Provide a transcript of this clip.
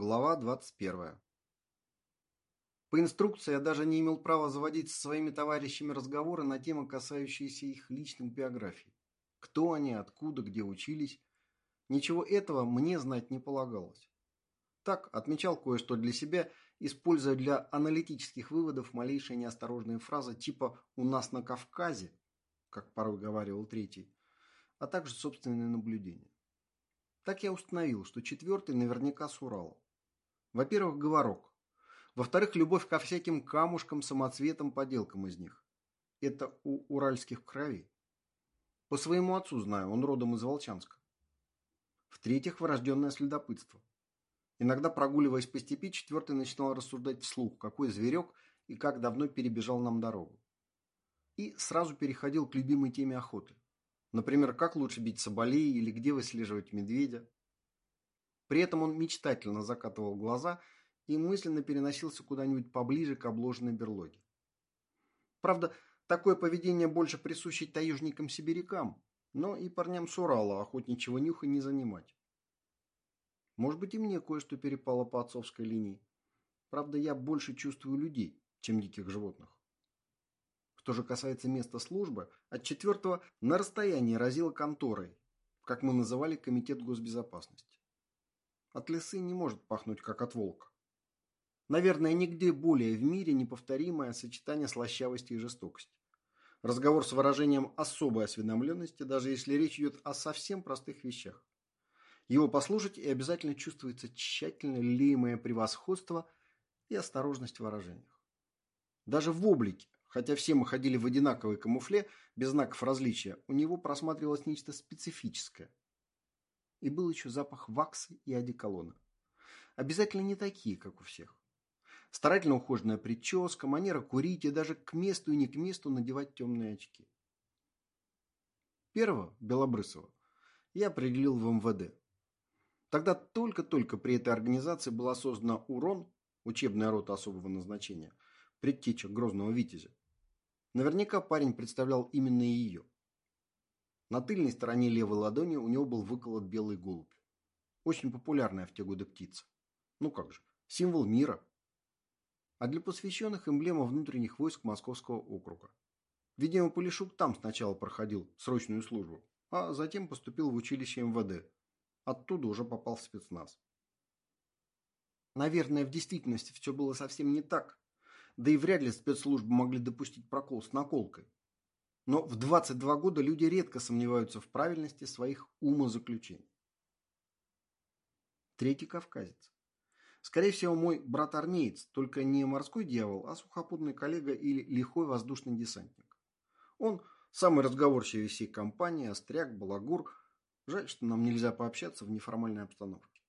Глава 21. По инструкции я даже не имел права заводить со своими товарищами разговоры на темы, касающиеся их личных биографий. Кто они, откуда, где учились. Ничего этого мне знать не полагалось. Так, отмечал кое-что для себя, используя для аналитических выводов малейшие неосторожные фразы типа «у нас на Кавказе», как порой говаривал третий, а также собственные наблюдения. Так я установил, что четвертый наверняка с Урала. Во-первых, говорок. Во-вторых, любовь ко всяким камушкам, самоцветам, поделкам из них. Это у уральских крови. По своему отцу знаю, он родом из Волчанска. В-третьих, врожденное следопытство. Иногда, прогуливаясь по степи, четвертый начинал рассуждать вслух, какой зверек и как давно перебежал нам дорогу. И сразу переходил к любимой теме охоты. Например, как лучше бить соболей или где выслеживать медведя. При этом он мечтательно закатывал глаза и мысленно переносился куда-нибудь поближе к обложенной берлоге. Правда, такое поведение больше присуще таежникам-сибирякам, но и парням с Урала охотничьего нюха не занимать. Может быть и мне кое-что перепало по отцовской линии. Правда, я больше чувствую людей, чем диких животных. Что же касается места службы, от четвертого на расстоянии разило конторой, как мы называли Комитет госбезопасности. От лисы не может пахнуть, как от волка. Наверное, нигде более в мире неповторимое сочетание слащавости и жестокости. Разговор с выражением особой осведомленности, даже если речь идет о совсем простых вещах. Его послушать и обязательно чувствуется тщательно лелеемое превосходство и осторожность в выражениях. Даже в облике, хотя все мы ходили в одинаковой камуфле, без знаков различия, у него просматривалось нечто специфическое, и был еще запах ваксы и одеколона. Обязательно не такие, как у всех. Старательно ухоженная прическа, манера курить и даже к месту и не к месту надевать темные очки. Первого, Белобрысова, я определил в МВД. Тогда только-только при этой организации была создана УРОН, учебная рота особого назначения, предтеча Грозного Витязя. Наверняка парень представлял именно ее. На тыльной стороне левой ладони у него был выколот белый голубь. Очень популярная в те годы птица. Ну как же, символ мира. А для посвященных эмблема внутренних войск Московского округа. Видимо, Полишук там сначала проходил срочную службу, а затем поступил в училище МВД. Оттуда уже попал в спецназ. Наверное, в действительности все было совсем не так. Да и вряд ли спецслужбы могли допустить прокол с наколкой. Но в 22 года люди редко сомневаются в правильности своих умозаключений. Третий кавказец. Скорее всего, мой брат-армеец, только не морской дьявол, а сухопутный коллега или лихой воздушный десантник. Он самый разговорчивый всей компании, остряк, балагур. Жаль, что нам нельзя пообщаться в неформальной обстановке.